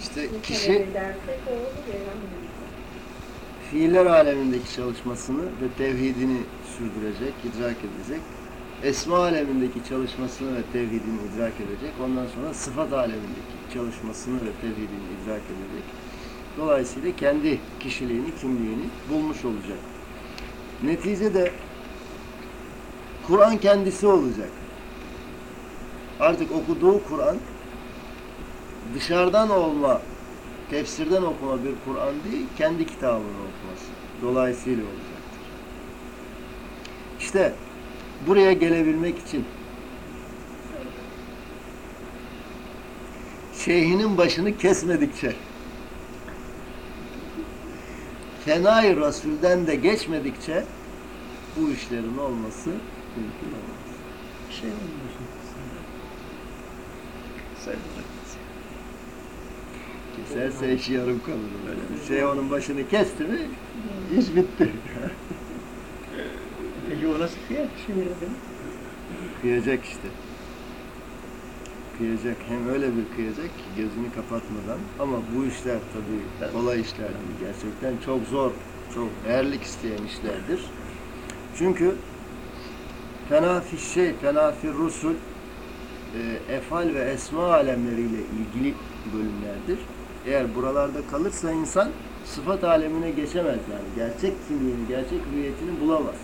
İşte kişi fiiller alemindeki çalışmasını ve tevhidini sürdürecek, idrak edecek. Esma alemindeki çalışmasını ve tevhidini idrak edecek. Ondan sonra sıfat alemindeki çalışmasını ve tevhidini idrak edecek. Dolayısıyla kendi kişiliğini, kimliğini bulmuş olacak. Neticede Kur'an kendisi olacak. Artık okuduğu Kur'an dışarıdan olma, tefsirden okuma bir Kur'an değil, kendi kitabını okuması. Dolayısıyla olacaktır. İşte buraya gelebilmek için şeyhinin başını kesmedikçe Fenai Rasul'den de geçmedikçe bu işlerin olması mümkün olmaz. Şey olmuş. Keserse işi yarım kalır böyle. Bir şey onun başını kesti mi iş bitti. Peki o nasıl kıyak şimdi? Kıyacak işte. Kıyacak. Hem öyle bir kıyacak ki gözünü kapatmadan. Ama bu işler tabii kolay işler değil. Gerçekten çok zor, çok değerlik isteyen işlerdir. Çünkü fena fi şey, fena fi rusul e, efal ve esma alemleriyle ilgili bölümlerdir. Eğer buralarda kalırsa insan sıfat alemine geçemez yani. Gerçek kimliğini, gerçek hüviyetini bulamaz.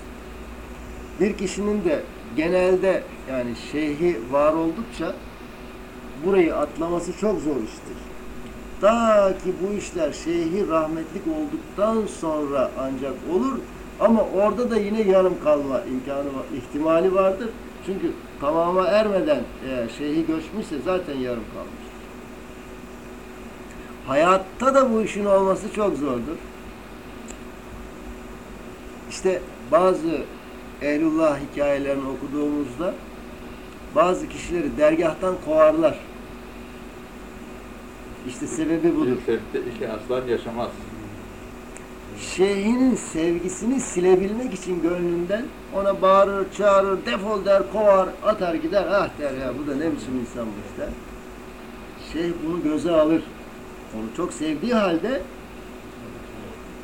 Bir kişinin de genelde yani şeyhi var oldukça burayı atlaması çok zor iştir. Ta ki bu işler şeyhi rahmetlik olduktan sonra ancak olur ama orada da yine yarım kalma imkanı ihtimali vardır. Çünkü tamama ermeden eğer şeyhi göçmüşse zaten yarım kalmıştır. Hayatta da bu işin olması çok zordur. İşte bazı Ehlullah hikayelerini okuduğumuzda bazı kişileri dergahtan kovarlar. İşte sebebi budur. Semtte iki aslan yaşamaz. Şeyhinin sevgisini silebilmek için gönlünden ona bağırır, çağırır, defol der, kovar, atar gider. Ah der ya bu da ne biçim insanmış der. Şeyh bunu göze alır. Onu çok sevdiği halde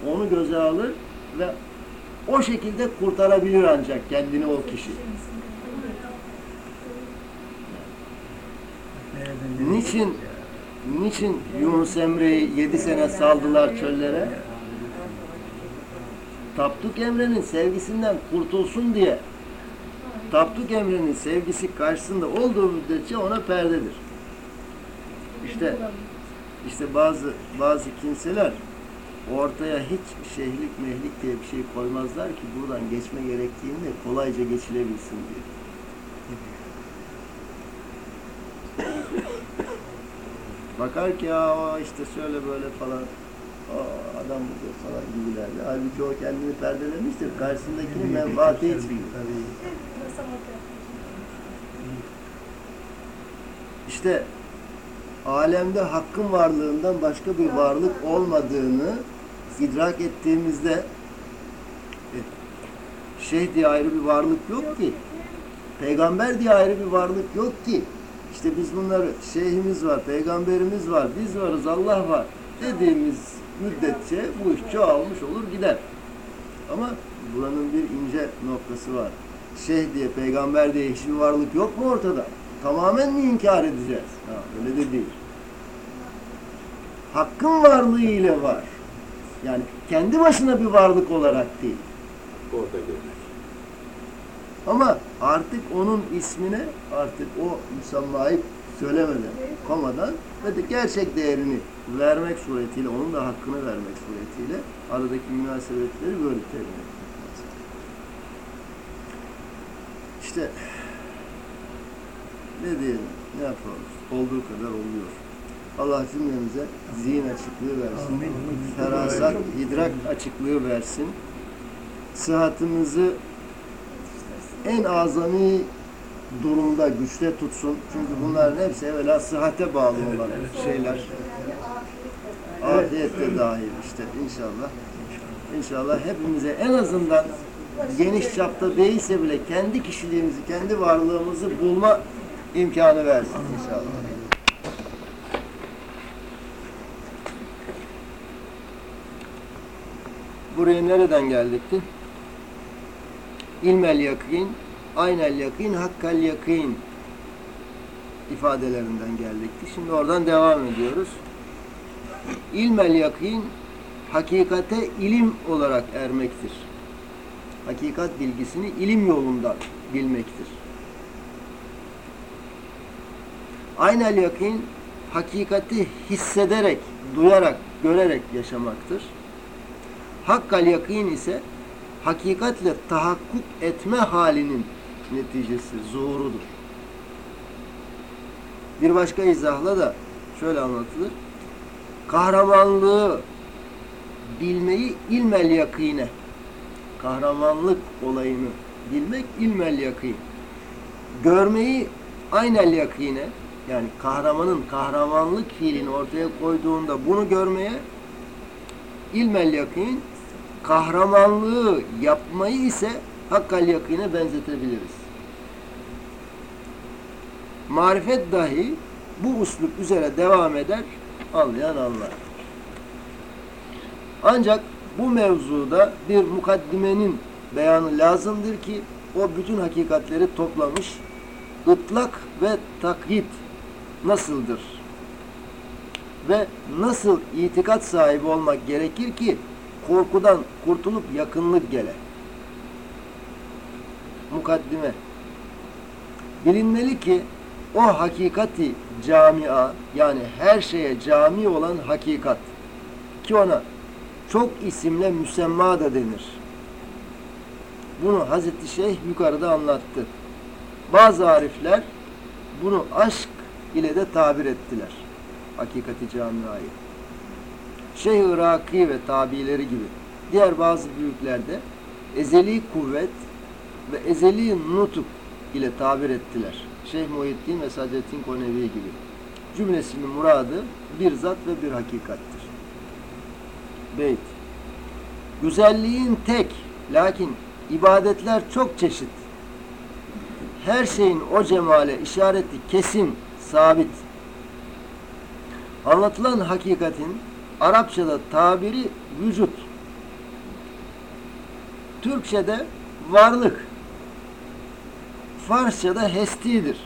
onu göze alır ve o şekilde kurtarabilir ancak kendini o kişi. Niçin niçin Yunus Emre'yi yedi sene saldılar çöllere? Tapduk Emre'nin sevgisinden kurtulsun diye. Tapduk Emre'nin sevgisi karşısında olduğu müddetçe ona perdedir. İşte işte bazı bazı kimseler ortaya hiç şehlik mehlik diye bir şey koymazlar ki buradan geçme gerektiğinde kolayca geçilebilsin diye. Bakar ki ya işte şöyle böyle falan adam bu falan gibilerle. Halbuki o kendini perdelemiştir. Karşısındakinin menfaati için. İşte alemde hakkın varlığından başka bir varlık olmadığını idrak ettiğimizde e, şeyh diye ayrı bir varlık yok ki. Peygamber diye ayrı bir varlık yok ki. İşte biz bunları şeyhimiz var, peygamberimiz var, biz varız, Allah var dediğimiz müddetçe bu iş çoğalmış olur gider. Ama buranın bir ince noktası var. Şeyh diye, peygamber diye hiçbir varlık yok mu ortada? Tamamen mi inkar edeceğiz? Ha, öyle de değil. Hakkın varlığı ile var. Yani kendi başına bir varlık olarak değil. Orada görünür. Ama artık onun ismine artık o müsammayı söylemeden, komadan ve de gerçek değerini vermek suretiyle, onun da hakkını vermek suretiyle aradaki münasebetleri böyle temin etmek lazım. İşte ne diyelim, ne yapalım? Olduğu kadar oluyor. Allah cümlemize zihin açıklığı versin. Ferasat, idrak açıklığı versin. Sıhhatimizi en azami durumda güçte tutsun. Çünkü bunların hepsi evvela sıhhate bağlı olan şeyler. Afiyet de dahil işte inşallah. İnşallah hepimize en azından geniş çapta değilse bile kendi kişiliğimizi, kendi varlığımızı bulma imkanı versin inşallah. Buraya nereden geldikti? İlmel yakin, aynel yakin, hakkal yakin ifadelerinden geldikti. Şimdi oradan devam ediyoruz. İlmel yakin, hakikate ilim olarak ermektir. Hakikat bilgisini ilim yolunda bilmektir. Aynel yakin, hakikati hissederek, duyarak, görerek yaşamaktır. Hakkal yakin ise hakikatle tahakkuk etme halinin neticesi, zuhurudur. Bir başka izahla da şöyle anlatılır. Kahramanlığı bilmeyi ilmel yakine, kahramanlık olayını bilmek ilmel yakin. Görmeyi aynel yakine, yani kahramanın kahramanlık fiilini ortaya koyduğunda bunu görmeye ilmel yakin, kahramanlığı yapmayı ise hakkal yakine benzetebiliriz. Marifet dahi bu uslup üzere devam eder, anlayan anlar. Ancak bu mevzuda bir mukaddimenin beyanı lazımdır ki o bütün hakikatleri toplamış, ıtlak ve takyit nasıldır? Ve nasıl itikat sahibi olmak gerekir ki korkudan kurtulup yakınlık gele? Mukaddime Bilinmeli ki o hakikati camia yani her şeye cami olan hakikat ki ona çok isimle müsemma da denir. Bunu Hazreti Şeyh yukarıda anlattı. Bazı arifler bunu aşk ile de tabir ettiler. Hakikati camiayı. Şeyh Iraki ve tabileri gibi diğer bazı büyüklerde ezeli kuvvet ve ezeli nutuk ile tabir ettiler. Şeyh Muhittin ve Sadettin Konevi gibi. Cümlesinin muradı bir zat ve bir hakikattir. Beyt. Güzelliğin tek, lakin ibadetler çok çeşit. Her şeyin o cemale işareti kesin, sabit. Anlatılan hakikatin Arapçada tabiri vücut. Türkçede varlık. Farsçada hestidir.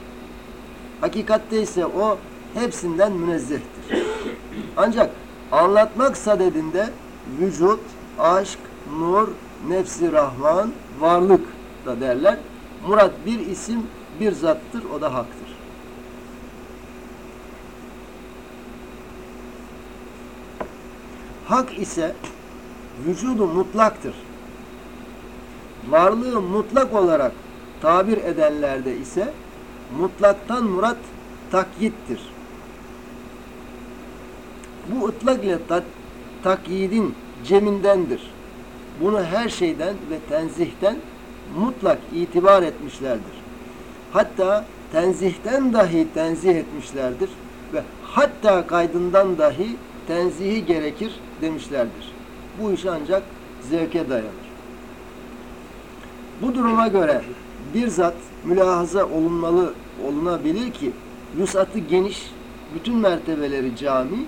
Hakikatte ise o hepsinden münezzehtir. Ancak anlatmak sadedinde vücut, aşk, nur, nefsi rahman, varlık da derler. Murat bir isim, bir zattır, o da haktır. Hak ise vücudu mutlaktır. Varlığı mutlak olarak tabir edenlerde ise mutlaktan murat takyittir. Bu ıtlak ile ta takyidin cemindendir. Bunu her şeyden ve tenzihten mutlak itibar etmişlerdir. Hatta tenzihten dahi tenzih etmişlerdir ve hatta kaydından dahi tenzihi gerekir demişlerdir. Bu iş ancak zevke dayanır. Bu duruma göre bir zat mülahaza olunmalı olunabilir ki vüsatı geniş, bütün mertebeleri cami,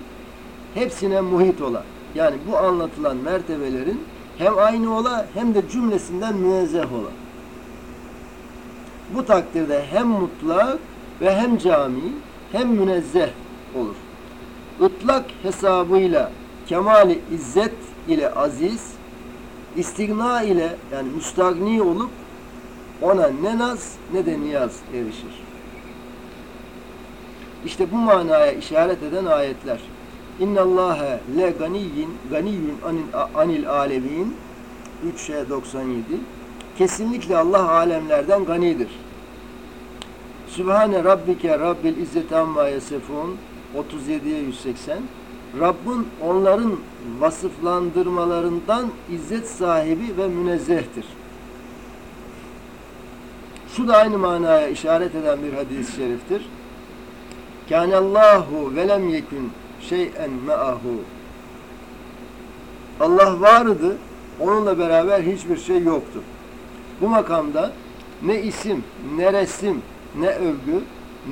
hepsine muhit ola. Yani bu anlatılan mertebelerin hem aynı ola hem de cümlesinden münezzeh ola. Bu takdirde hem mutlak ve hem cami hem münezzeh olur. Itlak hesabıyla kemali izzet ile aziz, istigna ile yani müstagni olup ona ne naz ne de niyaz erişir. İşte bu manaya işaret eden ayetler. İnna Allahe le ganiyyin ganiyyun anil, anil alemin 3'e 97 Kesinlikle Allah alemlerden ganidir. Sübhane Rabbike Rabbil İzzet Amma Yasefun 37'ye 180 Rabbin onların vasıflandırmalarından izzet sahibi ve münezzehtir. Şu da aynı manaya işaret eden bir hadis-i şeriftir. Kânellâhu ve lem yekün şey'en me'ahu. Allah vardı, onunla beraber hiçbir şey yoktu. Bu makamda ne isim, ne resim, ne övgü,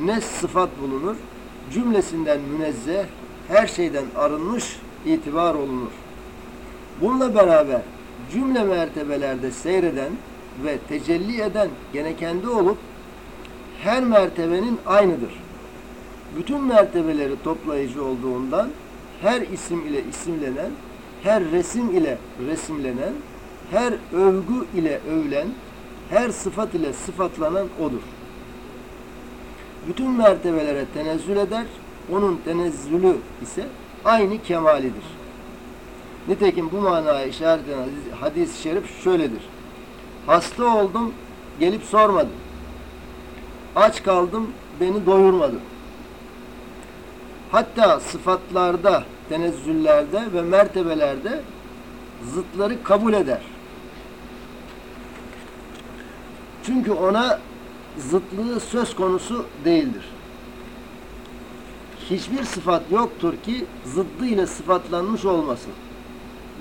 ne sıfat bulunur. Cümlesinden münezzeh, her şeyden arınmış, itibar olunur. Bununla beraber cümle mertebelerde seyreden ve tecelli eden gene kendi olup her mertebenin aynıdır. Bütün mertebeleri toplayıcı olduğundan her isim ile isimlenen, her resim ile resimlenen, her övgü ile övülen, her sıfat ile sıfatlanan odur. Bütün mertebelere tenezzül eder, onun tenezzülü ise aynı kemalidir. Nitekim bu manaya işaret eden hadis- hadis-i şerif şöyledir. Hasta oldum, gelip sormadın. Aç kaldım, beni doyurmadın. Hatta sıfatlarda, tenezzüllerde ve mertebelerde zıtları kabul eder. Çünkü ona zıtlığı söz konusu değildir. Hiçbir sıfat yoktur ki zıddı ile sıfatlanmış olmasın.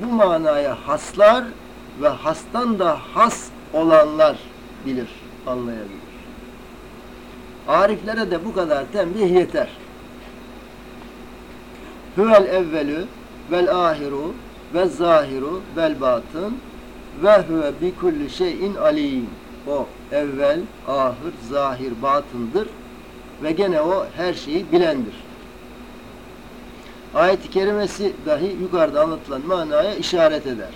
Bu manaya haslar ve hastan da has olanlar bilir, anlayabilir. Ariflere de bu kadar tembih yeter. Huvel evvelü vel ahiru ve zahiru vel batın ve huve bi kulli şeyin alim. O evvel, ahir, zahir, batındır ve gene o her şeyi bilendir. Ayet-i kerimesi dahi yukarıda anlatılan manaya işaret eder.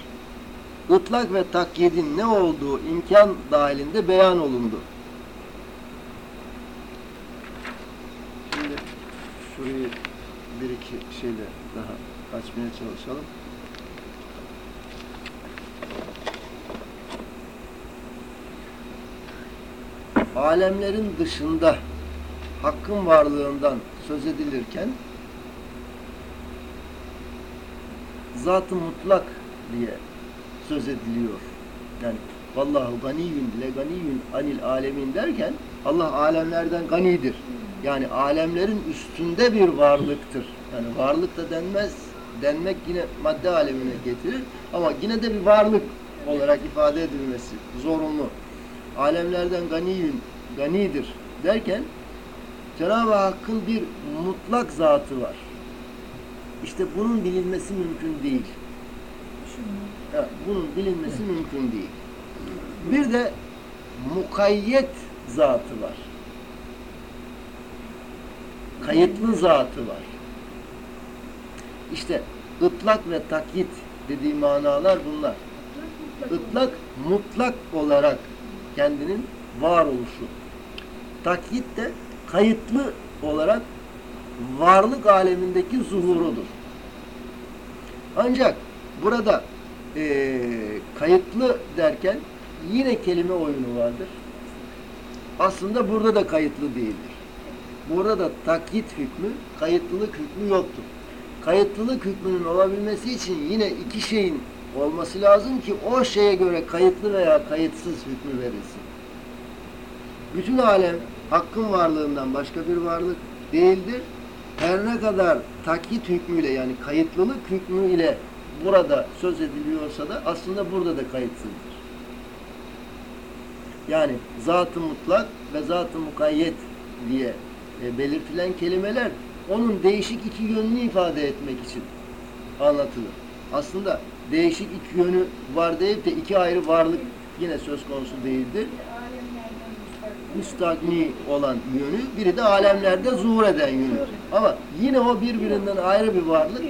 Itlak ve takyidin ne olduğu imkan dahilinde beyan olundu. Şimdi şurayı bir iki şeyle daha açmaya çalışalım. Alemlerin dışında hakkın varlığından söz edilirken zat-ı mutlak diye söz ediliyor. Yani vallahu ganiyyun le ganiyyun anil alemin derken Allah alemlerden ganidir. Yani alemlerin üstünde bir varlıktır. Yani varlık da denmez. Denmek yine madde alemine getirir. Ama yine de bir varlık olarak ifade edilmesi zorunlu. Alemlerden ganiyyun, ganidir derken Cenab-ı Hakk'ın bir mutlak zatı var. İşte bunun bilinmesi mümkün değil. Ya, bunun bilinmesi mümkün değil. Bir de mukayyet zatı var. Kayıtlı zatı var. İşte ıtlak ve takyit dediği manalar bunlar. Itlak mutlak olarak kendinin varoluşu. Takyit de kayıtlı olarak varlık alemindeki zuhurudur. Ancak burada eee, kayıtlı derken yine kelime oyunu vardır. Aslında burada da kayıtlı değildir. Burada da takyit hükmü, kayıtlılık hükmü yoktur. Kayıtlılık hükmünün olabilmesi için yine iki şeyin olması lazım ki o şeye göre kayıtlı veya kayıtsız hükmü verilsin. Bütün alem hakkın varlığından başka bir varlık değildir. Her ne kadar takyit hükmüyle yani kayıtlılık hükmüyle burada söz ediliyorsa da aslında burada da kayıtsızdır. Yani zat-ı mutlak ve zat-ı mukayyet diye e, belirtilen kelimeler onun değişik iki yönünü ifade etmek için anlatılır. Aslında değişik iki yönü var deyip de iki ayrı varlık yine söz konusu değildir. Müstagni olan yönü, biri de alemlerde zuhur eden yönü. Ama yine o birbirinden ayrı bir varlık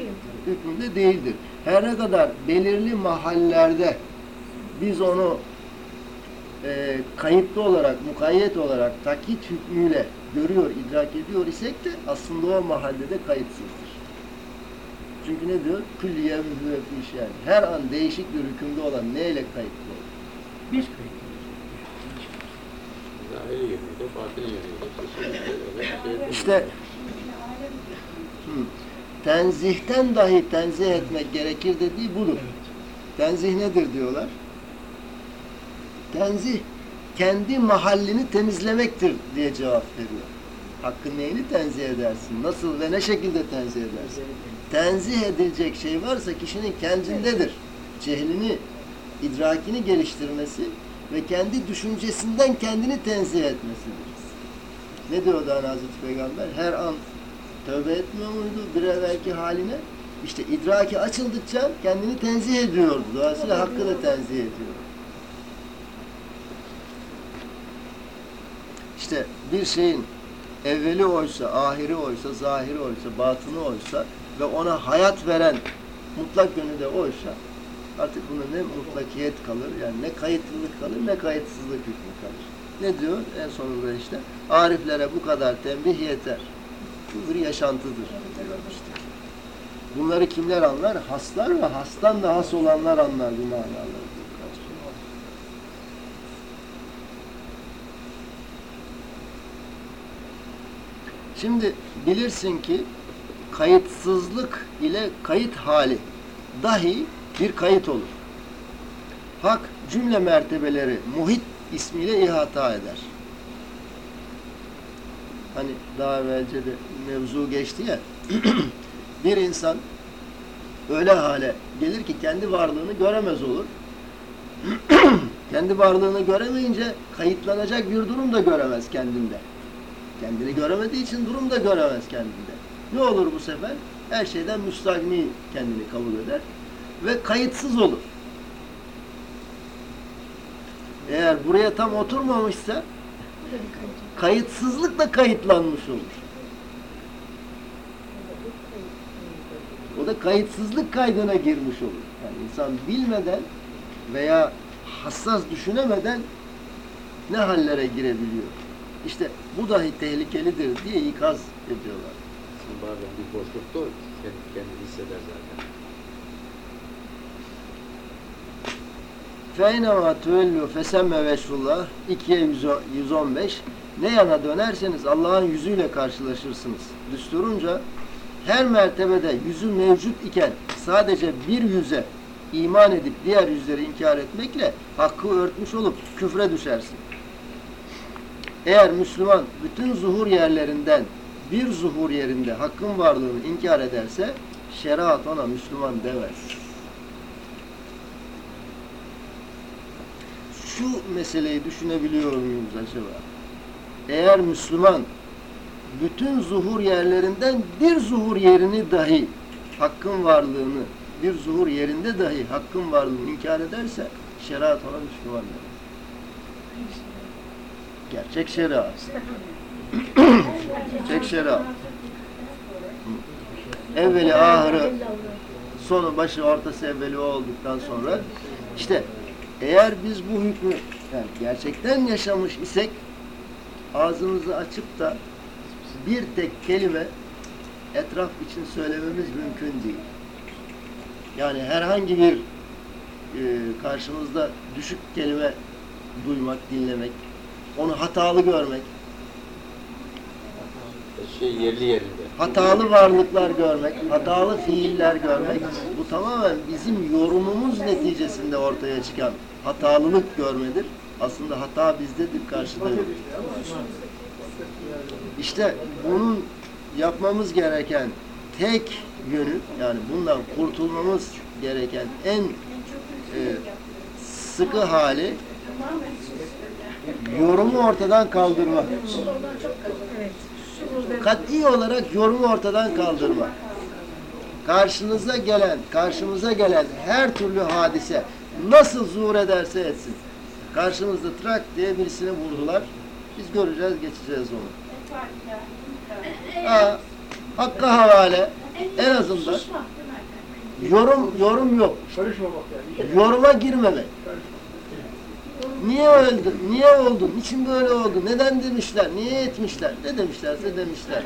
hükmünde değildir. Her ne kadar belirli mahallerde biz onu e, kayıtlı olarak, mukayyet olarak takit hükmüyle görüyor, idrak ediyor isek de aslında o mahallede kayıtsızdır. Çünkü ne diyor? Külliye fî şe'n. Her an değişik bir hükümde olan neyle kayıtlı olur? Bir değil. İşte hı, tenzihten dahi tenzih etmek gerekir dediği budur. Tenzih nedir diyorlar? Tenzih kendi mahallini temizlemektir diye cevap veriyor. Hakkın neyini tenzih edersin? Nasıl ve ne şekilde tenzih edersin? Tenzih edilecek şey varsa kişinin kendindedir. Cehlini, idrakini geliştirmesi ve kendi düşüncesinden kendini tenzih etmesidir. Ne diyor daha Hazreti Peygamber? Her an tövbe etmiyor muydu bir evvelki haline? İşte idraki açıldıkça kendini tenzih ediyordu. Dolayısıyla hakkı da tenzih ediyor. İşte bir şeyin evveli oysa, ahiri oysa, zahiri oysa, batını oysa ve ona hayat veren mutlak yönü de oysa artık buna ne mutlakiyet kalır, yani ne kayıtlılık kalır ne kayıtsızlık hükmü kalır. Ne diyor en sonunda işte? Ariflere bu kadar tembih yeter. Bu bir yaşantıdır. Bunları kimler anlar? Haslar ve hastan da has olanlar anlar bu manaları. Şimdi bilirsin ki kayıtsızlık ile kayıt hali dahi bir kayıt olur. Hak cümle mertebeleri muhit ismiyle ihata eder. Hani daha evvelce de mevzu geçti ya. bir insan öyle hale gelir ki kendi varlığını göremez olur. kendi varlığını göremeyince kayıtlanacak bir durum da göremez kendinde. Kendini göremediği için durum da göremez kendinde. Ne olur bu sefer? Her şeyden müstahni kendini kabul eder ve kayıtsız olur. Eğer buraya tam oturmamışsa kayıtsızlıkla kayıtlanmış olur. O da kayıtsızlık kaydına girmiş olur. Yani insan bilmeden veya hassas düşünemeden ne hallere girebiliyor. İşte bu dahi tehlikelidir diye ikaz ediyorlar bir varlık, bir boşluktur. Kendi, kendi hisseder zaten. Feynema tüellü fesemme veşrullah 2'ye 115 Ne yana dönerseniz Allah'ın yüzüyle karşılaşırsınız. Düsturunca her mertebede yüzü mevcut iken sadece bir yüze iman edip diğer yüzleri inkar etmekle hakkı örtmüş olup küfre düşersin. Eğer Müslüman bütün zuhur yerlerinden bir zuhur yerinde hakkın varlığını inkar ederse şeriat ona Müslüman demez. Şu meseleyi düşünebiliyor muyuz acaba? Eğer Müslüman bütün zuhur yerlerinden bir zuhur yerini dahi hakkın varlığını bir zuhur yerinde dahi hakkın varlığını inkar ederse şeriat ona Müslüman demez. Gerçek şeriat. Gerçek şeriat. Evveli ahırı sonu başı ortası evveli olduktan sonra işte eğer biz bu hükmü yani gerçekten yaşamış isek ağzımızı açıp da bir tek kelime etraf için söylememiz mümkün değil. Yani herhangi bir e, karşımızda düşük kelime duymak, dinlemek, onu hatalı görmek, Şey yerli yerinde. hatalı varlıklar görmek, hatalı fiiller görmek bu tamamen bizim yorumumuz neticesinde ortaya çıkan hatalılık görmedir. Aslında hata bizdedir, karşıda yok. İşte bunun yapmamız gereken tek yönü yani bundan kurtulmamız gereken en e, sıkı hali yorumu ortadan kaldırmak. Kat'i olarak yorumu ortadan kaldırmak. Karşınıza gelen, karşımıza gelen her türlü hadise nasıl zuhur ederse etsin. Karşımızda trak diye birisini vurdular. Biz göreceğiz, geçeceğiz onu. Ha, hakka havale en azından yorum yorum yok. Yoruma girmemek. Niye öldü? Niye oldu? Niçin böyle oldu? Neden demişler? Niye etmişler? Ne demişlerse demişler.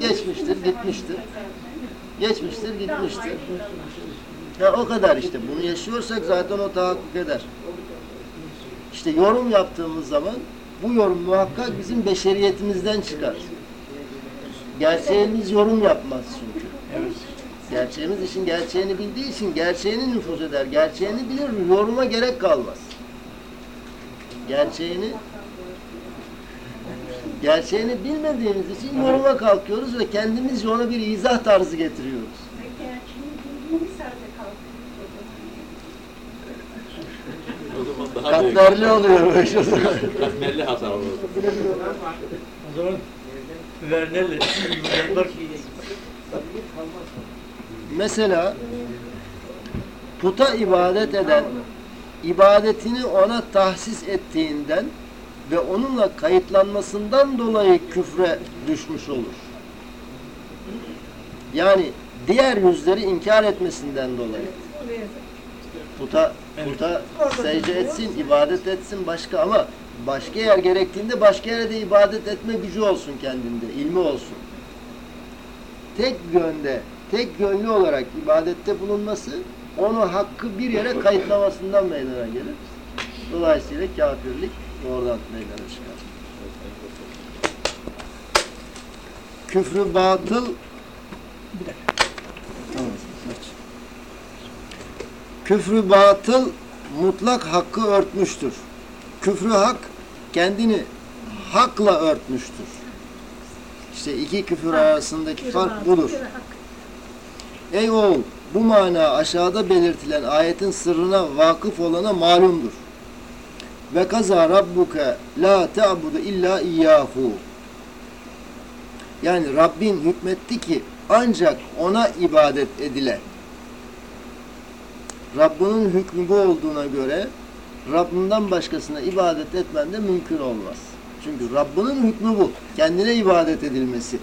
Geçmiştir, gitmiştir. Geçmiştir, gitmiştir. Ya o kadar işte. Bunu yaşıyorsak zaten o tahakkuk eder. İşte yorum yaptığımız zaman bu yorum muhakkak bizim beşeriyetimizden çıkar. Gerçeğimiz yorum yapmaz çünkü. Gerçeğimiz için gerçeğini bildiği için gerçeğini nüfuz eder. Gerçeğini bilir, yoruma gerek kalmaz. Gerçeğini gerçeğini bilmediğimiz için yoruma kalkıyoruz ve kendimizce ona bir izah tarzı getiriyoruz. O zaman daha büyük. Katmerli oluyor bu iş o zaman. Katmerli hata olur. O zaman Vernel'le bak Mesela puta ibadet eden ibadetini ona tahsis ettiğinden ve onunla kayıtlanmasından dolayı küfre düşmüş olur. Yani diğer yüzleri inkar etmesinden dolayı. Puta, puta secde etsin, ibadet etsin başka ama başka yer gerektiğinde başka yere de ibadet etme gücü olsun kendinde, ilmi olsun. Tek yönde, tek yönlü olarak ibadette bulunması onu hakkı bir yere kayıtlamasından meydana gelir. Dolayısıyla kafirlik oradan meydana çıkar. Küfrü batıl Tamam. Küfrü batıl mutlak hakkı örtmüştür. Küfrü hak kendini hakla örtmüştür. İşte iki küfür arasındaki fark budur. Ey oğul bu mana aşağıda belirtilen ayetin sırrına vakıf olana malumdur. Ve kaza rabbuke la ta'budu illa iyyahu. Yani Rabbin hükmetti ki ancak ona ibadet edile. Rabbinin hükmü bu olduğuna göre Rabbinden başkasına ibadet etmen de mümkün olmaz. Çünkü Rabbinin hükmü bu. Kendine ibadet edilmesi.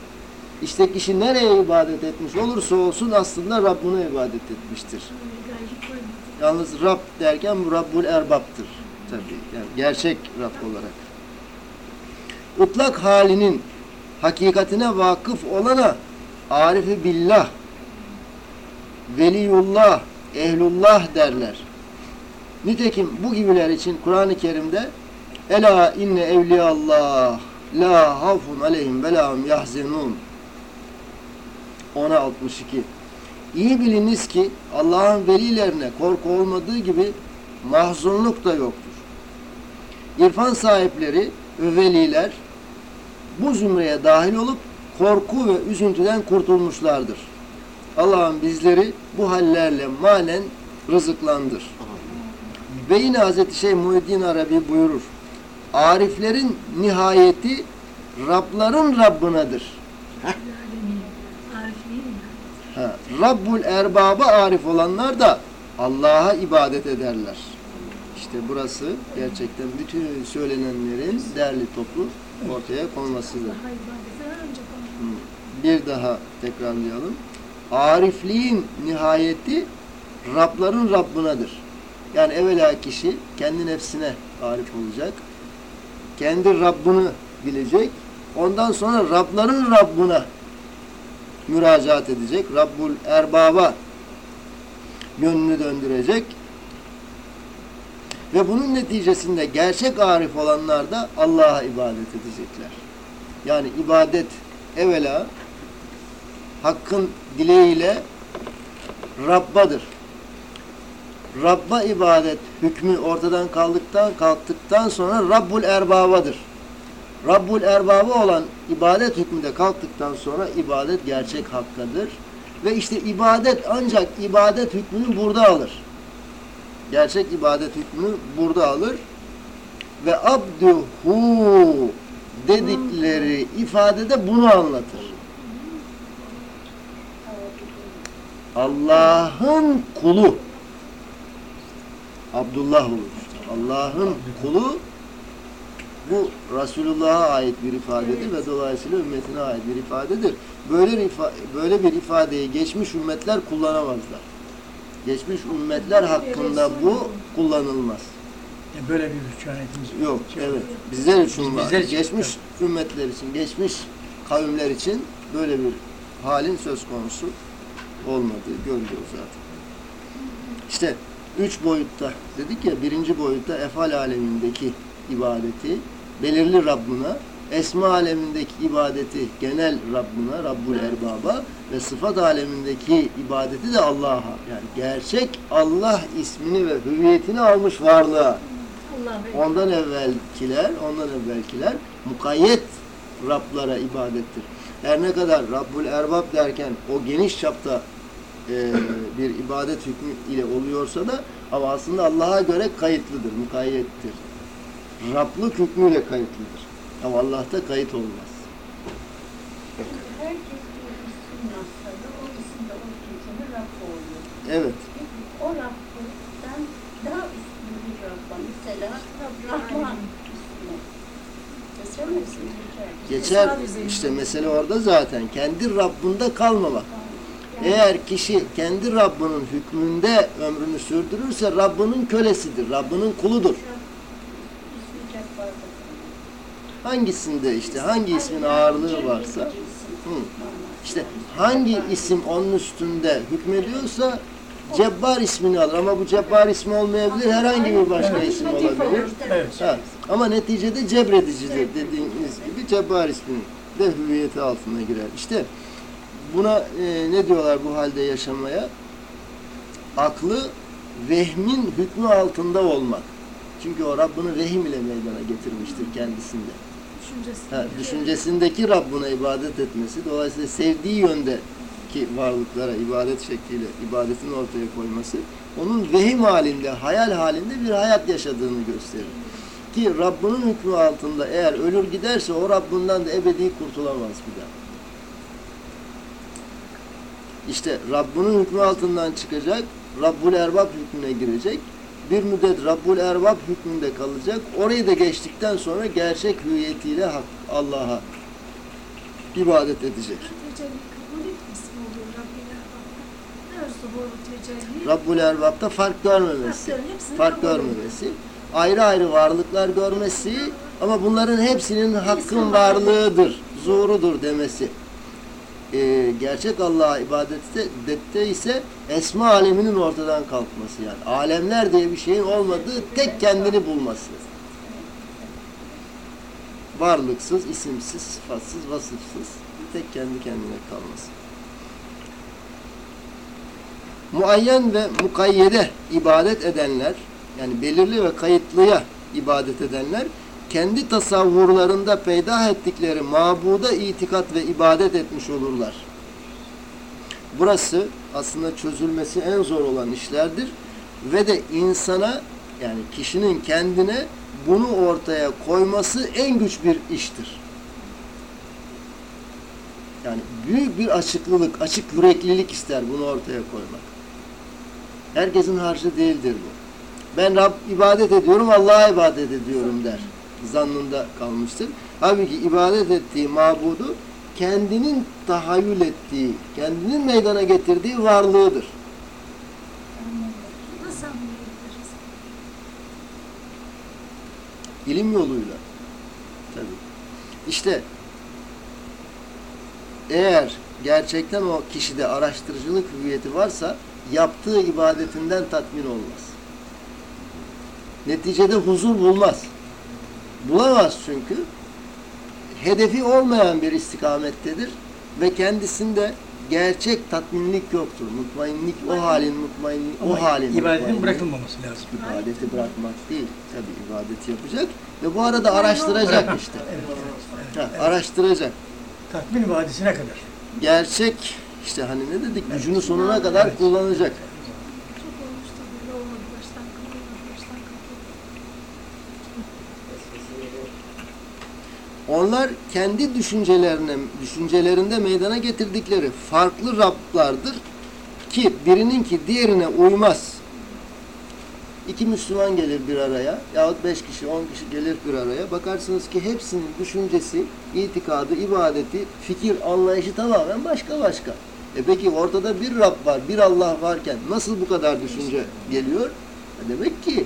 İşte kişi nereye ibadet etmiş olursa olsun aslında Rabbine ibadet etmiştir. Yalnız Rab derken bu Rabbul Erbap'tır. Tabii. Yani gerçek Rab olarak. Utlak halinin hakikatine vakıf olana arifi billah, veliyullah, ehlullah derler. Nitekim bu gibiler için Kur'an-ı Kerim'de Ela inne evliyallah la havfun aleyhim ve lahum yahzenun 10'a 62 İyi biliniz ki Allah'ın velilerine korku olmadığı gibi mahzunluk da yoktur. İrfan sahipleri ve veliler bu zümreye dahil olup korku ve üzüntüden kurtulmuşlardır. Allah'ım bizleri bu hallerle manen rızıklandır. Ve yine Hz. Şeyh Muhiddin Arabi buyurur. Ariflerin nihayeti Rabların Rabbınadır. Ha, Rabbul erbaba arif olanlar da Allah'a ibadet ederler. İşte burası gerçekten bütün söylenenlerin değerli toplu ortaya konmasıdır. Bir daha tekrarlayalım. Arifliğin nihayeti Rabların Rabbınadır. Yani evvela kişi kendi nefsine arif olacak. Kendi Rabbini bilecek. Ondan sonra Rabların Rabbına müracaat edecek. Rabbul Erbaba yönünü döndürecek. Ve bunun neticesinde gerçek arif olanlar da Allah'a ibadet edecekler. Yani ibadet evvela hakkın dileğiyle Rabba'dır. Rabb'a ibadet hükmü ortadan kaldıktan kalktıktan sonra Rabbul Erbaba'dır. Rabbul Erbabı olan ibadet hükmü de kalktıktan sonra ibadet gerçek hakkadır. Ve işte ibadet ancak ibadet hükmünü burada alır. Gerçek ibadet hükmünü burada alır. Ve abduhu dedikleri ifadede bunu anlatır. Allah'ın kulu Abdullah olur. Allah'ın kulu bu Resulullah'a ait bir ifadedir ve dolayısıyla ümmetine ait bir ifadedir. Böyle bir, ifa böyle bir ifadeyi geçmiş ümmetler kullanamazlar. Geçmiş ümmetler hakkında bu kullanılmaz. Yani böyle bir hükümetimiz Yok, evet. Bizler için var. Bizler için, geçmiş ümmetler için, geçmiş kavimler için böyle bir halin söz konusu olmadığı görülüyor zaten. İşte üç boyutta dedik ya, birinci boyutta efal alemindeki ibadeti belirli Rabbuna, esma alemindeki ibadeti genel Rabbuna, Rabbul Erbaba ve sıfat alemindeki ibadeti de Allah'a. Yani gerçek Allah ismini ve hüviyetini almış varlığa. Ondan evvelkiler, ondan evvelkiler mukayyet Rablara ibadettir. Her ne kadar Rabbul Erbab derken o geniş çapta e, bir ibadet hükmü ile oluyorsa da ama aslında Allah'a göre kayıtlıdır, mukayyettir. Rablık hükmüyle kayıtlıdır. Ama Allah'ta kayıt olmaz. Evet. O Rabb'den daha üstün bir. Mesela Rahman üstüne. Geçer işte mesele orada zaten. Kendi Rabbinde kalmamak. Eğer kişi kendi Rabbinin hükmünde ömrünü sürdürürse Rabbinin kölesidir, Rabbinin kuludur. Üstün cebbardır. Hangisinde işte hangi ismin ağırlığı varsa hı, işte hangi isim onun üstünde hükmediyorsa Cebbar ismini alır ama bu Cebbar ismi olmayabilir herhangi bir başka isim olabilir. Evet. Ha, ama neticede cebredicidir dediğiniz gibi Cebbar isminin de hüviyeti altına girer. İşte buna e, ne diyorlar bu halde yaşamaya? Aklı vehmin hükmü altında olmak. Çünkü o Rabbini vehim ile meydana getirmiştir kendisinde. Ha, düşüncesindeki Rabbine ibadet etmesi, dolayısıyla sevdiği yöndeki varlıklara ibadet şekliyle ibadetini ortaya koyması, onun vehim halinde, hayal halinde bir hayat yaşadığını gösterir. Ki Rabbinin hükmü altında eğer ölür giderse o Rabbinden de ebedi kurtulamaz bir daha. İşte Rabbinin hükmü altından çıkacak, Rabbul Erbab hükmüne girecek, bir müddet Rabbul Erbab hükmünde kalacak. Orayı da geçtikten sonra gerçek hüviyetiyle Allah'a ibadet edecek. Rabbul Erbab'da fark görmemesi. Fark görmemesi. Ayrı ayrı varlıklar görmesi ama bunların hepsinin hakkın varlığıdır, zuhurudur demesi. Ee, gerçek Allah'a ibadette dette ise esma aleminin ortadan kalkması yani. Alemler diye bir şeyin olmadığı tek kendini bulması. Varlıksız, isimsiz, sıfatsız, vasıfsız tek kendi kendine kalması. Muayyen ve mukayyede ibadet edenler, yani belirli ve kayıtlıya ibadet edenler, kendi tasavvurlarında peydah ettikleri mabuda itikat ve ibadet etmiş olurlar. Burası aslında çözülmesi en zor olan işlerdir ve de insana yani kişinin kendine bunu ortaya koyması en güç bir iştir. Yani büyük bir açıklılık, açık yüreklilik ister bunu ortaya koymak. Herkesin harcı değildir bu. Ben Rab ibadet ediyorum, Allah'a ibadet ediyorum der. Zannında kalmıştır. Halbuki ibadet ettiği mabudu kendinin tahayyül ettiği, kendinin meydana getirdiği varlığıdır. Nasıl anlayabiliriz? İlim yoluyla. Tabii. İşte eğer gerçekten o kişide araştırıcılık hüviyeti varsa yaptığı ibadetinden tatmin olmaz. Neticede huzur bulmaz. Bulamaz çünkü. Hedefi olmayan bir istikamettedir ve kendisinde gerçek tatminlik yoktur. Mutmainlik, o halin mutmainlik, o Ama halin ibadetin bırakılmaması lazım. İbadeti bırakmak değil. Tabi ibadet yapacak ve bu arada araştıracak işte. Evet, evet, evet. Ha, araştıracak. Tatmin vadisine kadar. Gerçek işte hani ne dedik gücünü sonuna kadar kullanacak. Onlar kendi düşüncelerine, düşüncelerinde meydana getirdikleri farklı Rablardır ki birininki diğerine uymaz. İki Müslüman gelir bir araya yahut beş kişi, on kişi gelir bir araya. Bakarsınız ki hepsinin düşüncesi, itikadı, ibadeti, fikir, anlayışı tamamen başka başka. E peki ortada bir Rab var, bir Allah varken nasıl bu kadar düşünce geliyor? E demek ki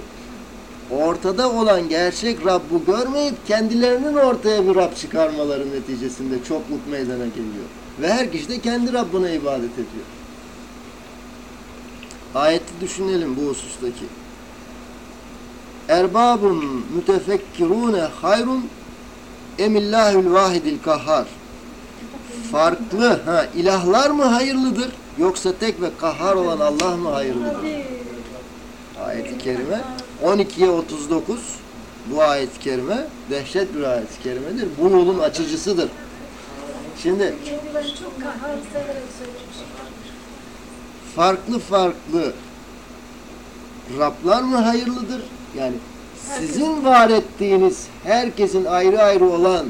ortada olan gerçek Rabb'u görmeyip kendilerinin ortaya bir Rab çıkarmaları neticesinde çokluk meydana geliyor. Ve her kişi de kendi Rabbine ibadet ediyor. Ayeti düşünelim bu husustaki. Erbabun mütefekkirune hayrun emillahül vahidil kahhar. Farklı ha, ilahlar mı hayırlıdır yoksa tek ve kahhar olan Allah mı hayırlıdır? Ayet-i kerime 12'ye 39 bu ayet-i kerime dehşet bir ayet-i kerimedir. Bu yolun açıcısıdır. Şimdi farklı farklı Rablar mı hayırlıdır? Yani sizin var ettiğiniz herkesin ayrı ayrı olan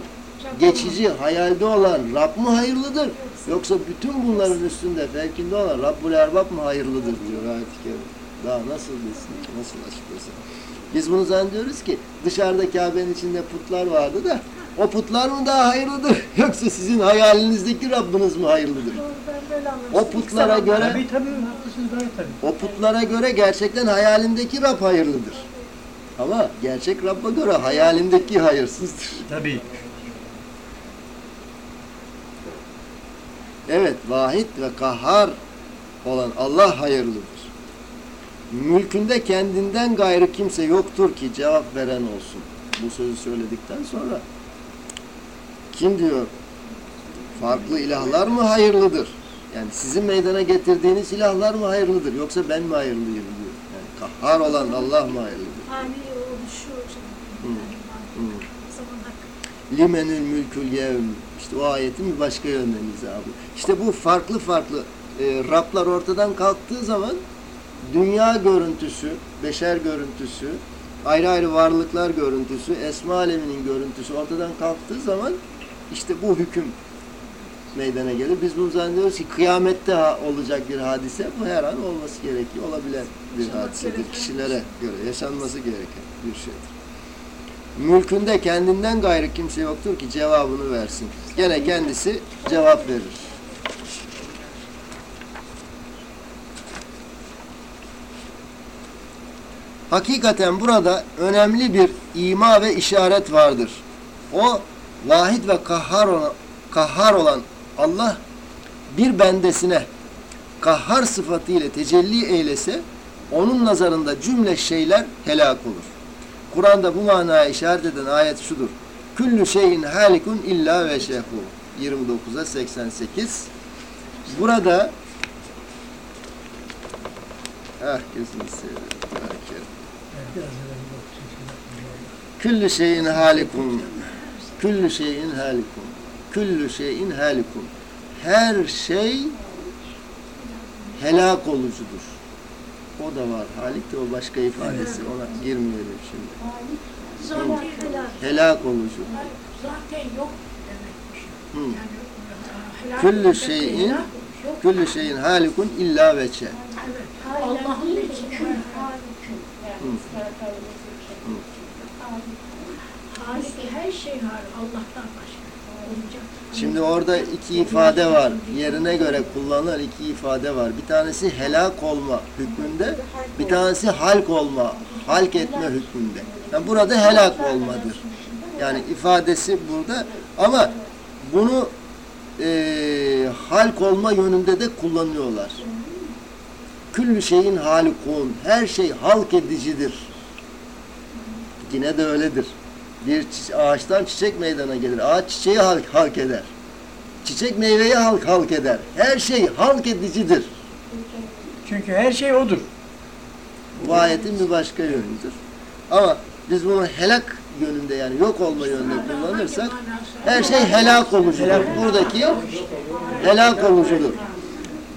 geçici, hayalde olan Rab mı hayırlıdır? Yoksa bütün bunların üstünde, fevkinde olan Rabbul Erbab mı hayırlıdır diyor ayet-i kerime. Daha nasıl bilsin, nasıl açıklasın? Biz bunu zannediyoruz ki dışarıda Kabe'nin içinde putlar vardı da o putlar mı daha hayırlıdır? Yoksa sizin hayalinizdeki Rabbiniz mi hayırlıdır? O putlara göre Tabii tabii haklısınız gayet tabii. o putlara göre gerçekten hayalindeki Rab hayırlıdır. Ama gerçek Rabb'a göre hayalindeki hayırsızdır. Tabii. Evet, vahid ve kahhar olan Allah hayırlıdır. Mülkünde kendinden gayrı kimse yoktur ki cevap veren olsun. Bu sözü söyledikten sonra kim diyor? Farklı ilahlar mı hayırlıdır? Yani sizin meydana getirdiğiniz ilahlar mı hayırlıdır? Yoksa ben mi hayırlıyım diyor. Yani kahhar olan Allah mı hayırlıdır? Hani. O Limenül mülkül yevm. İşte o ayetin bir başka yönden izahı. İşte bu farklı farklı e, Rablar ortadan kalktığı zaman dünya görüntüsü, beşer görüntüsü, ayrı ayrı varlıklar görüntüsü, esma aleminin görüntüsü ortadan kalktığı zaman işte bu hüküm meydana gelir. Biz bunu zannediyoruz ki kıyamette olacak bir hadise. Bu her an olması gerekiyor. Olabilen bir hadisedir. gereken Kişilere göre yaşanması gereken bir şeydir. Mülkünde kendinden gayrı kimse yoktur ki cevabını versin. Gene kendisi cevap verir. Hakikaten burada önemli bir ima ve işaret vardır. O vahid ve kahhar olan, kahhar olan Allah bir bendesine kahhar sıfatıyla tecelli eylese onun nazarında cümle şeyler helak olur. Kur'an'da bu manaya işaret eden ayet şudur. Küllü şeyin halikun illa ve şehu. 29'a 88. Burada Ah gözünü seveyim. Belki. Evet, biraz evvel bu çünkü- Küllü şeyin halikun. Küllü şeyin halikun. Küllü şeyin halikun. Her şey helak olucudur. O da var. Halik de o başka ifadesi. Ona girmeyelim şimdi. Zaten. Helak olucu. Zaten yok demekmiş. Yani Küllü şeyin. Küllü şeyin halikun illa veçe. Evet. Her şey var Allah'tan başka. Şimdi orada iki ifade var. Yerine göre kullanılan iki ifade var. Bir tanesi helak olma hükmünde, bir tanesi halk olma, halk etme hükmünde. Yani burada helak olmadır. Yani ifadesi burada ama bunu eee halk olma yönünde de kullanıyorlar. Küllü şeyin halikun. Her şey halk edicidir. Yine de öyledir. Bir ağaçtan çiçek meydana gelir. Ağaç çiçeği halk, halk eder. Çiçek meyveyi halk halk eder. Her şey halk edicidir. Çünkü her şey odur. Bu ayetin bir başka yönüdür. Ama biz bunu helak yönünde yani yok olma yönünde kullanırsak her şey helak olucudur. Buradaki helak olucudur.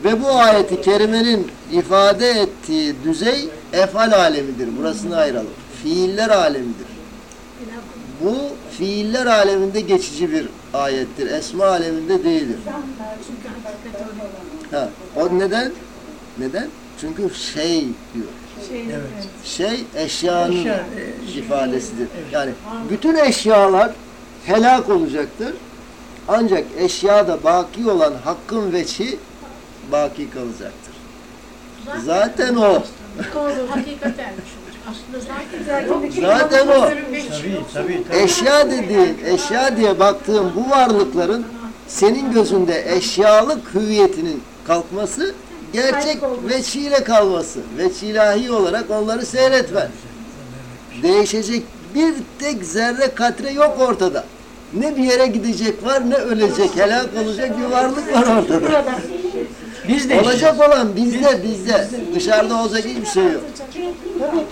Ve bu ayeti kerimenin ifade ettiği düzey efal alemidir. Burasını ayıralım. Fiiller alemidir. Bu fiiller aleminde geçici bir ayettir. Esma aleminde değildir. Ha, o neden? Neden? Çünkü şey diyor. Şey, Evet. Şey eşyanın Eşya, e, ifadesidir. Evet. Yani bütün eşyalar helak olacaktır. Ancak eşyada baki olan hakkın veçi baki kalacaktır. Zaten o. Doğru. Aslında zaten Zaten o. Tabii tabii tabii. Eşya dediğin, eşya diye baktığın bu varlıkların senin gözünde eşyalık hüviyetinin kalkması gerçek veçiyle kalması. Veçilahi olarak onları seyretmen. Değişecek bir tek zerre katre yok ortada. Ne bir yere gidecek var ne ölecek, helak olacak bir varlık var ortada. Biz de Olacak olan bizde, bizde. Dışarıda olacak hiçbir şey yok.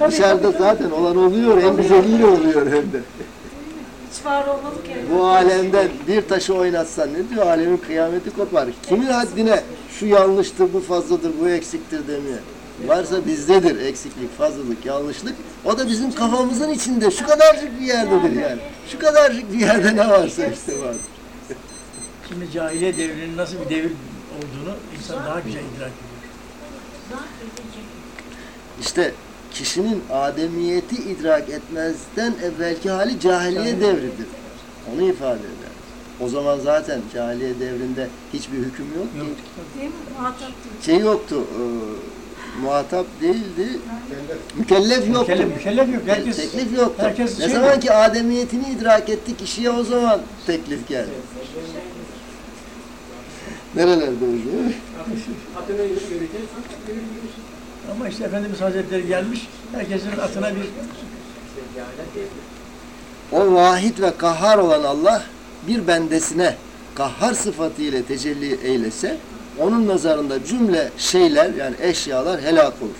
Dışarıda zaten olan oluyor, hem güzeliyle oluyor hem de. hiç var olmadık yani. Bu alemden bir taşı oynatsan ne diyor? Alemin kıyameti kopar. Kimin haddine şu yanlıştır, bu fazladır, bu eksiktir demiyor. Varsa bizdedir eksiklik, fazlalık, yanlışlık. O da bizim kafamızın içinde. Şu kadarcık bir yerdedir yani. Şu kadarcık bir yerde ne varsa işte vardır. Şimdi cahiliye devrinin nasıl bir devir olduğunu insan daha güzel idrak ediyor. İşte kişinin ademiyeti idrak etmezden evvelki hali cahiliye devridir. Onu ifade eder. O zaman zaten cahiliye devrinde hiçbir hüküm yok ki. Yok. Değil mi? Muhatap. Şey yoktu, e, muhatap değildi, mükellef yoktu. Mükellef, mükellef yok. Herkes, teklif yoktu. herkes ne şey zaman yok. ki ademiyetini idrak etti kişiye o zaman teklif geldi. Nerelerde öyle? Atına yürü göreceğiz. Yürü yürü. Ama işte Efendimiz Hazretleri gelmiş, herkesin atına bir O vahid ve kahhar olan Allah bir bendesine kahhar sıfatı ile tecelli eylese onun nazarında cümle şeyler yani eşyalar helak olur.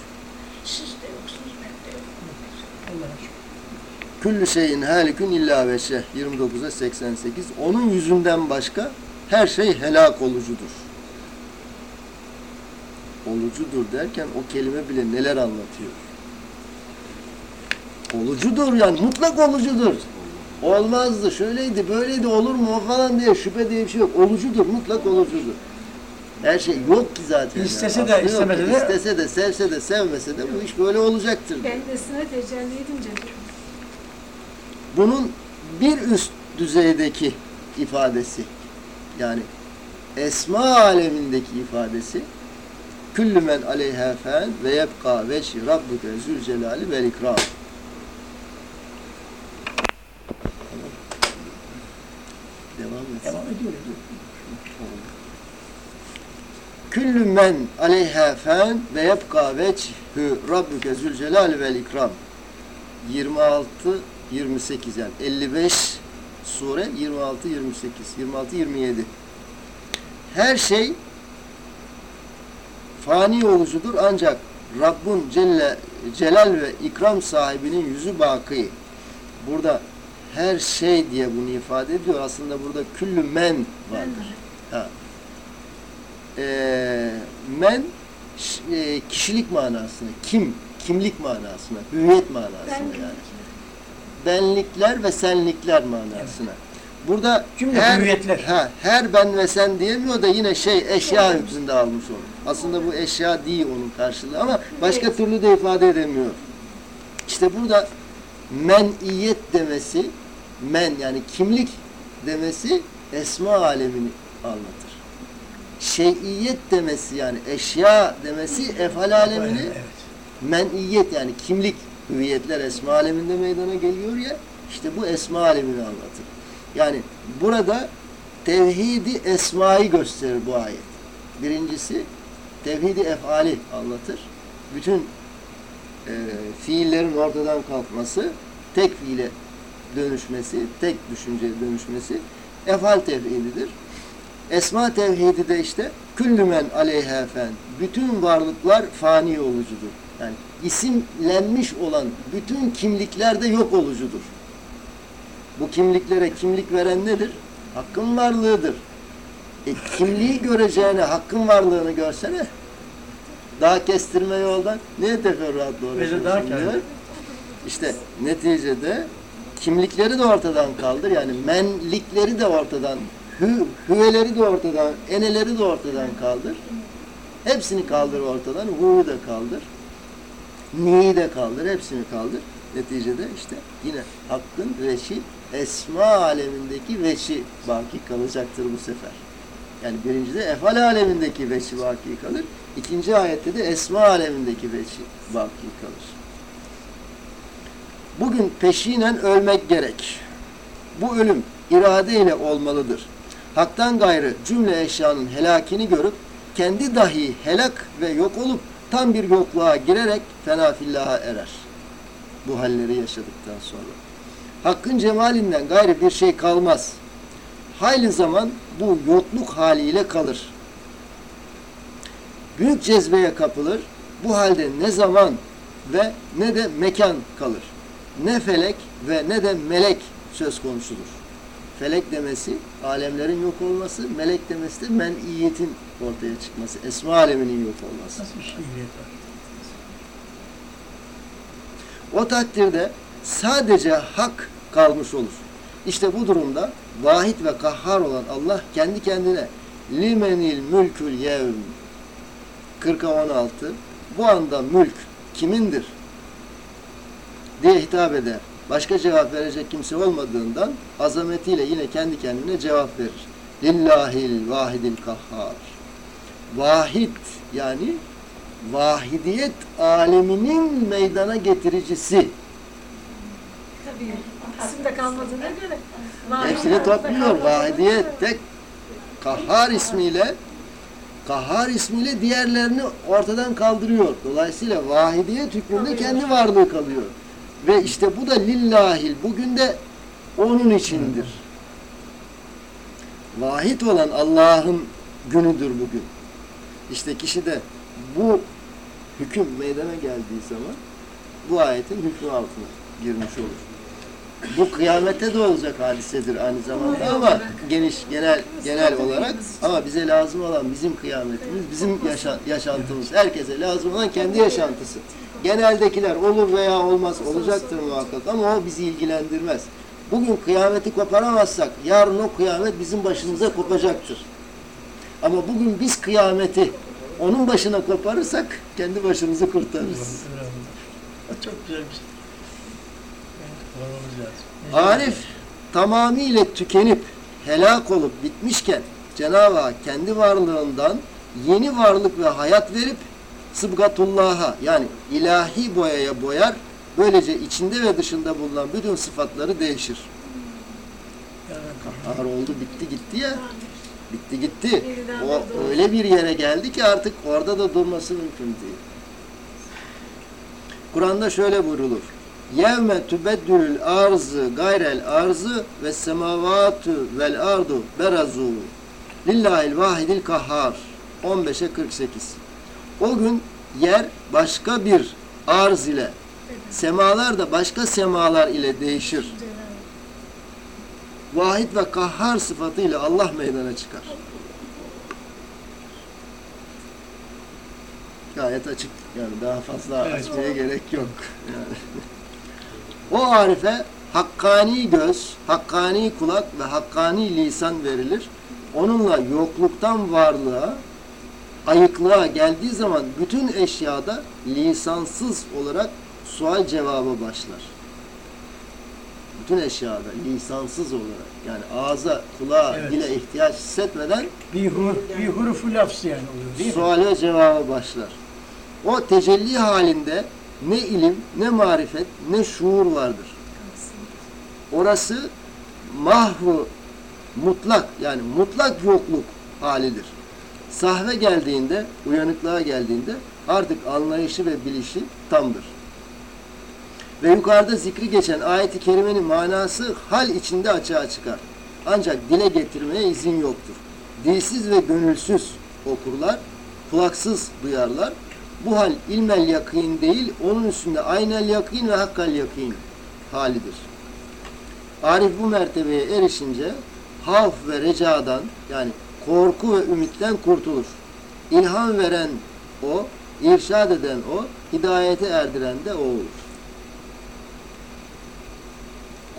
Küllü şeyin halikün illa veşe 29'a 88. Onun yüzünden başka her şey helak olucudur. Olucudur derken o kelime bile neler anlatıyor. Olucudur yani mutlak olucudur. Olmazdı, şöyleydi, böyleydi, olur mu o falan diye şüphe diye bir şey yok. Olucudur, mutlak olucudur. Her şey yok ki zaten. İstese yani. de, istemese de- İstese de, sevse de, sevmese de bu iş böyle olacaktır. Bendesine tecelli edince Bunun bir üst düzeydeki ifadesi yani esma alemindeki ifadesi küllü men aleyha fen ve yebqa veçhi rabbuke zülcelali vel ikram Devam et. Devam ediyor. Küllü men aleyha fen ve yebqa veçhü rabbuke zülcelali vel ikram 26 28 yani 55 sure 26 28 26 27 her şey fani olucudur ancak Rabbun Celle Celal ve ikram sahibinin yüzü baki. Burada her şey diye bunu ifade ediyor. Aslında burada küllü men vardır. Ha. Ee, men e, kişilik manasına, kim, kimlik manasına, hüviyet manasına yani. Benlikler ve senlikler manasına. Burada Cümle her, hüviyetler. ha, her ben ve sen diyemiyor da yine şey eşya hükmünde almış onu. Aslında bu eşya değil onun karşılığı ama başka türlü de ifade edemiyor. İşte burada meniyet demesi, men yani kimlik demesi esma alemini anlatır. Şeyiyet demesi yani eşya demesi efal alemini Evet. meniyet yani kimlik, hüviyetler esma aleminde meydana geliyor ya, işte bu esma alemini anlatır. Yani burada tevhidi esmayı gösterir bu ayet. Birincisi tevhidi efali anlatır. Bütün e, fiillerin ortadan kalkması, tek fiile dönüşmesi, tek düşünceye dönüşmesi efal tevhididir. Esma tevhidi de işte küllümen aleyha fen. Bütün varlıklar fani olucudur. Yani isimlenmiş olan bütün kimlikler de yok olucudur. Bu kimliklere kimlik veren nedir? Hakkın varlığıdır. E, kimliği göreceğine hakkın varlığını görsene. Daha kestirme yoldan neye teferruatla uğraşıyorsun. İşte neticede kimlikleri de ortadan kaldır. Yani menlikleri de ortadan, hü, hüveleri de ortadan, eneleri de ortadan kaldır. Hepsini kaldır ortadan, hu'yu da kaldır. Ni'yi de kaldır, hepsini kaldır. Neticede işte yine hakkın veçi, esma alemindeki veçi baki kalacaktır bu sefer. Yani birincide efal alemindeki veçi baki kalır. İkinci ayette de esma alemindeki veçi baki kalır. Bugün peşinen ölmek gerek. Bu ölüm iradeyle olmalıdır. Hak'tan gayrı cümle eşyanın helakini görüp kendi dahi helak ve yok olup tam bir yokluğa girerek fena fillaha erer. Bu halleri yaşadıktan sonra. Hakkın cemalinden gayrı bir şey kalmaz. Hayli zaman bu yokluk haliyle kalır. Büyük cezbeye kapılır. Bu halde ne zaman ve ne de mekan kalır. Ne felek ve ne de melek söz konusudur. Felek demesi alemlerin yok olması, melek demesi de meniyetin ortaya çıkması, esma aleminin yok olması. Nasıl bir şiiriyet var? O takdirde sadece hak kalmış olur. İşte bu durumda vahid ve kahhar olan Allah kendi kendine limenil mülkül yevm 40'a 16 bu anda mülk kimindir diye hitap eder. Başka cevap verecek kimse olmadığından azametiyle yine kendi kendine cevap verir. Lillahil vahidil kahhar. Vahid yani vahidiyet aleminin meydana getiricisi. Tabii. İsim de kalmadığına göre. Hepsini topluyor. Vahidiyet tek kahhar ismiyle kahhar ismiyle diğerlerini ortadan kaldırıyor. Dolayısıyla vahidiyet hükmünde kendi varlığı kalıyor. Ve işte bu da lillahil. Bugün de onun içindir. Vahid olan Allah'ın günüdür bugün. İşte kişi de bu hüküm meydana geldiği zaman bu ayetin hükmü altına girmiş olur. Bu kıyamette de olacak hadisedir aynı zamanda ama geniş genel genel olarak ama bize lazım olan bizim kıyametimiz, bizim yaşa- yaşantımız. Herkese lazım olan kendi yaşantısı. Geneldekiler olur veya olmaz olacaktır muhakkak ama o bizi ilgilendirmez. Bugün kıyameti koparamazsak yarın o kıyamet bizim başımıza kopacaktır. Ama bugün biz kıyameti onun başına koparırsak kendi başımızı kurtarırız. Çok güzel bir şey. Arif tamamıyla tükenip helak olup bitmişken Cenab-ı Hak kendi varlığından yeni varlık ve hayat verip sıbgatullah'a yani ilahi boyaya boyar. Böylece içinde ve dışında bulunan bütün sıfatları değişir. Yani Kahhar oldu bitti gitti ya. Bitti gitti. O öyle bir yere geldi ki artık orada da durması mümkün değil. Kur'an'da şöyle buyrulur. Yevme tübeddülül arzı gayrel arzı ve semavatü vel ardu berazu lillahil vahidil kahhar 15'e 48 O gün yer başka bir arz ile semalar da başka semalar ile değişir. Vahid ve kahhar sıfatıyla Allah meydana çıkar. Gayet açık. Yani daha fazla Evet. açmaya gerek yok. Yani. O arife hakkani göz, hakkani kulak ve hakkani lisan verilir. Onunla yokluktan varlığa, ayıklığa geldiği zaman bütün eşyada lisansız olarak sual cevabı başlar. Bütün eşyada lisansız olarak yani ağza, kulağa, Evet. dile ihtiyaç hissetmeden bir, hur, bir hurufu lafz yani oluyor değil mi? sual ve cevaba başlar. O tecelli halinde ne ilim, ne marifet, ne şuur vardır. Orası mahvu mutlak yani mutlak yokluk halidir. Sahve geldiğinde, uyanıklığa geldiğinde artık anlayışı ve bilişi tamdır. Ve yukarıda zikri geçen ayet-i kerimenin manası hal içinde açığa çıkar. Ancak dile getirmeye izin yoktur. Dilsiz ve gönülsüz okurlar, kulaksız duyarlar. Bu hal ilmel yakîn değil, onun üstünde aynel yakîn ve hakkal yakîn halidir. Arif bu mertebeye erişince havf ve recadan yani korku ve ümitten kurtulur. İlham veren o, irşad eden o, hidayete erdiren de o olur.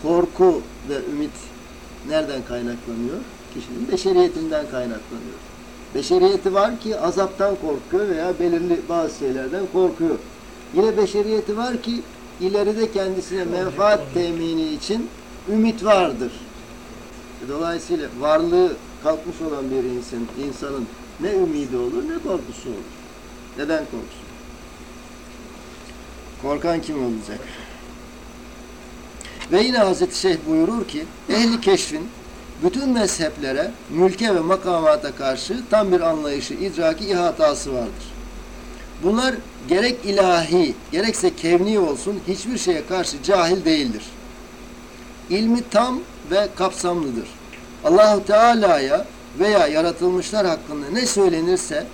Korku ve ümit nereden kaynaklanıyor? Kişinin beşeriyetinden kaynaklanıyor. Beşeriyeti var ki azaptan korkuyor veya belirli bazı şeylerden korkuyor. Yine beşeriyeti var ki ileride kendisine menfaat temini için ümit vardır. Dolayısıyla varlığı kalkmış olan bir insan, insanın ne ümidi olur ne korkusu olur. Neden korkusu? Korkan kim olacak? Ve yine Hazreti Şeyh buyurur ki, ehli keşfin bütün mezheplere, mülke ve makamata karşı tam bir anlayışı, idraki, ihatası vardır. Bunlar gerek ilahi, gerekse kevni olsun hiçbir şeye karşı cahil değildir. İlmi tam ve kapsamlıdır. Allahu Teala'ya veya yaratılmışlar hakkında ne söylenirse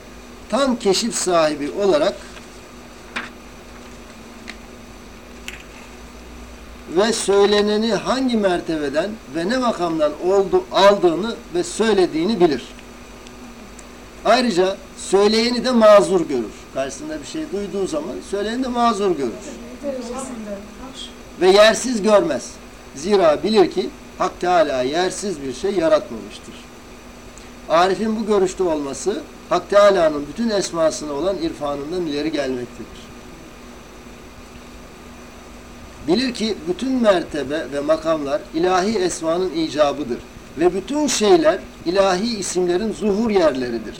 tam keşif sahibi olarak ve söyleneni hangi mertebeden ve ne makamdan oldu, aldığını ve söylediğini bilir. Ayrıca söyleyeni de mazur görür. Karşısında bir şey duyduğu zaman söyleyeni de mazur görür. ve yersiz görmez. Zira bilir ki Hak Teala yersiz bir şey yaratmamıştır. Arif'in bu görüşte olması Hak Teala'nın bütün esmasına olan irfanından ileri gelmektedir. Bilir ki bütün mertebe ve makamlar ilahi esmanın icabıdır ve bütün şeyler ilahi isimlerin zuhur yerleridir.